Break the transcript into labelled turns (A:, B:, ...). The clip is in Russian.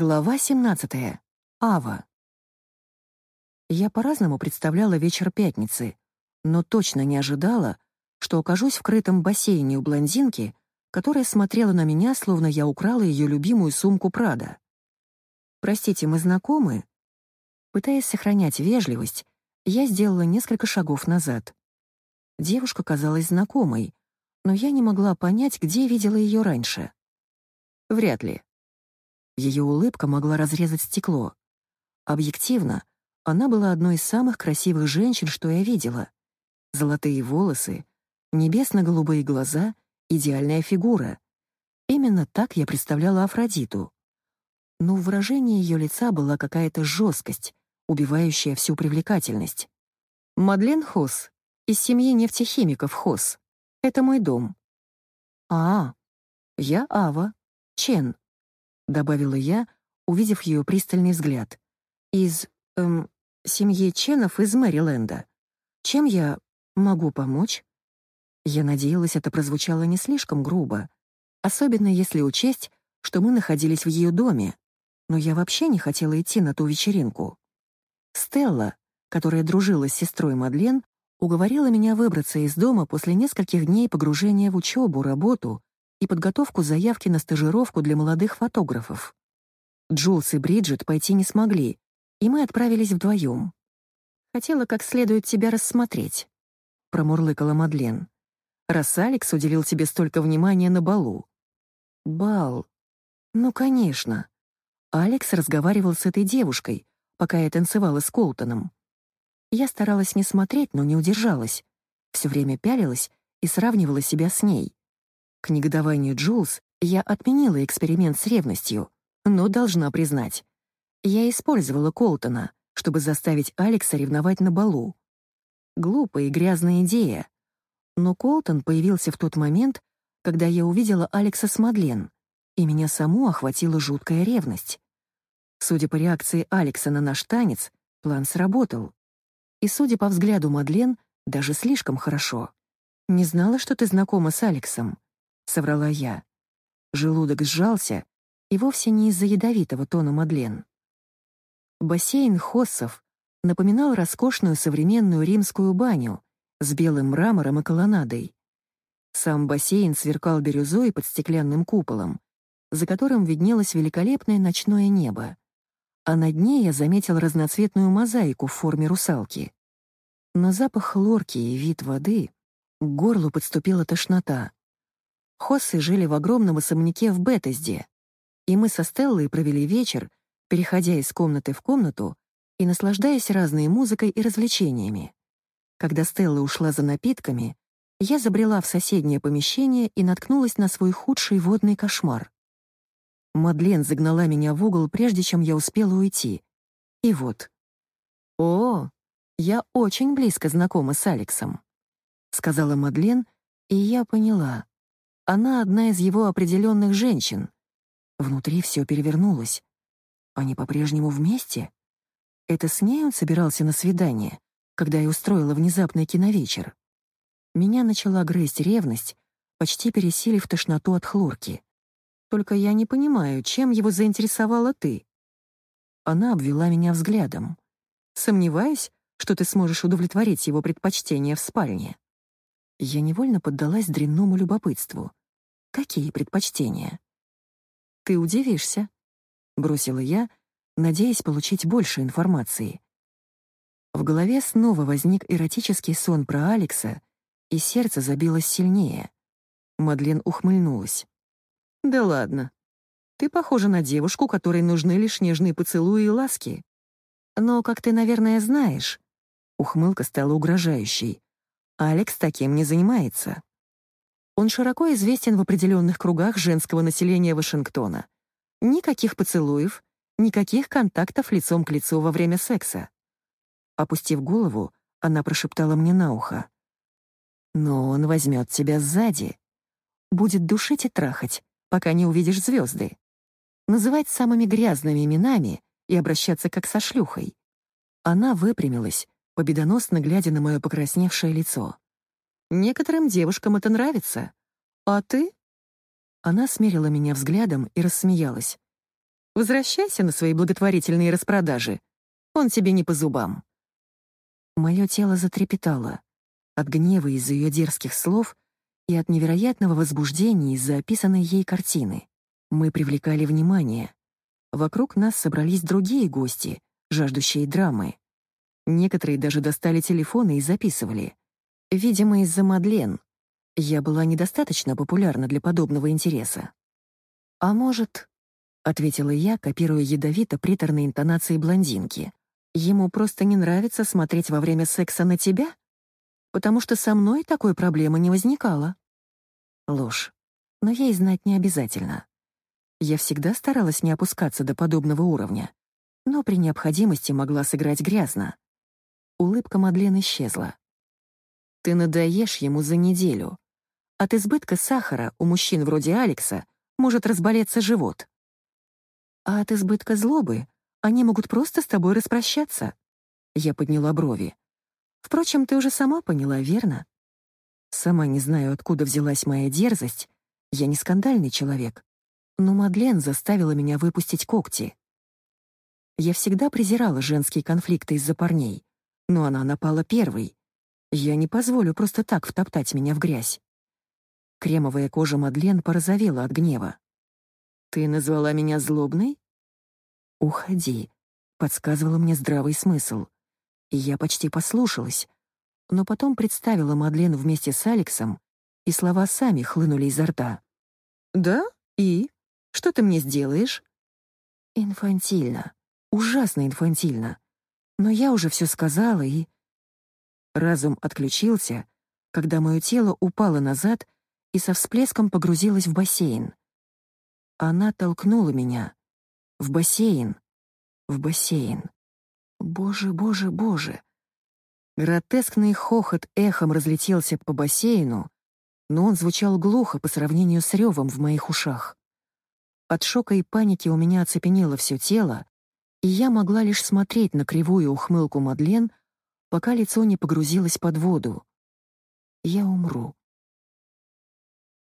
A: Глава 17. Ава. Я по-разному представляла вечер пятницы, но точно не ожидала, что окажусь в крытом бассейне у блондинки, которая смотрела на меня, словно я украла ее любимую сумку Прада. «Простите, мы знакомы?» Пытаясь сохранять вежливость, я сделала несколько шагов назад. Девушка казалась знакомой, но я не могла понять, где видела ее раньше. Вряд ли. Ее улыбка могла разрезать стекло. Объективно, она была одной из самых красивых женщин, что я видела. Золотые волосы, небесно-голубые глаза, идеальная фигура. Именно так я представляла Афродиту. Но в выражении ее лица была какая-то жесткость, убивающая всю привлекательность. Мадлен Хос, из семьи нефтехимиков Хос. Это мой дом. А, я Ава, Чен, — добавила я, увидев ее пристальный взгляд. «Из, эм, семьи Ченов из Мэриленда. Чем я могу помочь?» Я надеялась, это прозвучало не слишком грубо, особенно если учесть, что мы находились в ее доме, но я вообще не хотела идти на ту вечеринку. Стелла, которая дружила с сестрой Мадлен, уговорила меня выбраться из дома после нескольких дней погружения в учебу, работу и подготовку заявки на стажировку для молодых фотографов. Джулс и Бриджит пойти не смогли, и мы отправились вдвоем. «Хотела как следует тебя рассмотреть», — промурлыкала Мадлен. «Раз Алекс уделил тебе столько внимания на балу». «Бал? Ну, конечно». Алекс разговаривал с этой девушкой, пока я танцевала с Колтоном. Я старалась не смотреть, но не удержалась. Все время пялилась и сравнивала себя с ней. К негодованию Джулс я отменила эксперимент с ревностью, но должна признать, я использовала Колтона, чтобы заставить Алекса ревновать на балу. Глупая и грязная идея. Но Колтон появился в тот момент, когда я увидела Алекса с Мадлен, и меня саму охватила жуткая ревность. Судя по реакции Алекса на наш танец, план сработал. И, судя по взгляду Мадлен, даже слишком хорошо. «Не знала, что ты знакома с Алексом», — соврала я. Желудок сжался, и вовсе не из-за ядовитого тона Мадлен. Бассейн Хоссов напоминал роскошную современную римскую баню с белым мрамором и колоннадой. Сам бассейн сверкал бирюзой под стеклянным куполом, за которым виднелось великолепное ночное небо. А на дне я заметил разноцветную мозаику в форме русалки. На запах хлорки и вид воды к горлу подступила тошнота. Хоссы жили в огромном особняке в Бетезде, и мы со Стеллой провели вечер, переходя из комнаты в комнату и наслаждаясь разной музыкой и развлечениями. Когда Стелла ушла за напитками, я забрела в соседнее помещение и наткнулась на свой худший водный кошмар. Мадлен загнала меня в угол, прежде чем я успела уйти. И вот. «О, я очень близко знакома с Алексом», — сказала Мадлен, и я поняла. Она одна из его определенных женщин. Внутри все перевернулось. Они по-прежнему вместе? Это с ней он собирался на свидание, когда я устроила внезапный киновечер. Меня начала грызть ревность, почти пересилив тошноту от хлорки. Только я не понимаю, чем его заинтересовала ты. Она обвела меня взглядом. Сомневаюсь, что ты сможешь удовлетворить его предпочтения в спальне. Я невольно поддалась дрянному любопытству. Какие предпочтения? Ты удивишься, бросила я, надеясь получить больше информации. В голове снова возник эротический сон про Алекса, и сердце забилось сильнее. Мадлен ухмыльнулась. «Да ладно. Ты похожа на девушку, которой нужны лишь нежные поцелуи и ласки. Но, как ты, наверное, знаешь...» Ухмылка стала угрожающей. «Алекс таким не занимается. Он широко известен в определенных кругах женского населения Вашингтона. Никаких поцелуев, никаких контактов лицом к лицу во время секса. Опустив голову, она прошептала мне на ухо. «Но он возьмет тебя сзади. Будет душить и трахать, пока не увидишь звезды. Называть самыми грязными именами и обращаться как со шлюхой». Она выпрямилась, победоносно глядя на мое покрасневшее лицо. Некоторым девушкам это нравится. А ты?» Она смерила меня взглядом и рассмеялась. Возвращайся на свои благотворительные распродажи. Он тебе не по зубам». Мое тело затрепетало от гнева из-за ее дерзких слов и от невероятного возбуждения из-за описанной ей картины. Мы привлекали внимание. Вокруг нас собрались другие гости, жаждущие драмы. Некоторые даже достали телефоны и записывали. Видимо, из-за Мадлен. Я была недостаточно популярна для подобного интереса. «А может...» — ответила я, копируя ядовито-приторные интонации блондинки. «Ему просто не нравится смотреть во время секса на тебя? Потому что со мной такой проблемы не возникало». Ложь. Но ей знать не обязательно. Я всегда старалась не опускаться до подобного уровня, но при необходимости могла сыграть грязно. Улыбка Мадлен исчезла. «Ты надоешь ему за неделю. От избытка сахара у мужчин вроде Алекса может разболеться живот. А от избытка злобы они могут просто с тобой распрощаться». Я подняла брови. «Впрочем, ты уже сама поняла, верно?» Сама не знаю, откуда взялась моя дерзость. Я не скандальный человек. Но Мадлен заставила меня выпустить когти. Я всегда презирала женские конфликты из-за парней, но она напала первой. Я не позволю просто так втоптать меня в грязь. Кремовая кожа Мадлен порозовела от гнева. «Ты назвала меня злобной?» «Уходи», — подсказывала мне здравый смысл. И я почти послушалась, но потом представила Мадлен вместе с Алексом, и слова сами хлынули изо рта. «Да? И? Что ты мне сделаешь?» «Инфантильно. Ужасно инфантильно. Но я уже все сказала и...» Разум отключился, когда мое тело упало назад и со всплеском погрузилось в бассейн. Она толкнула меня. В бассейн. В бассейн. Боже, боже, боже. Гротескный хохот эхом разлетелся по бассейну, но он звучал глухо по сравнению с ревом в моих ушах. От шока и паники у меня оцепенело все тело, и я могла лишь смотреть на кривую ухмылку Мадлен, пока лицо не погрузилось под воду. Я умру.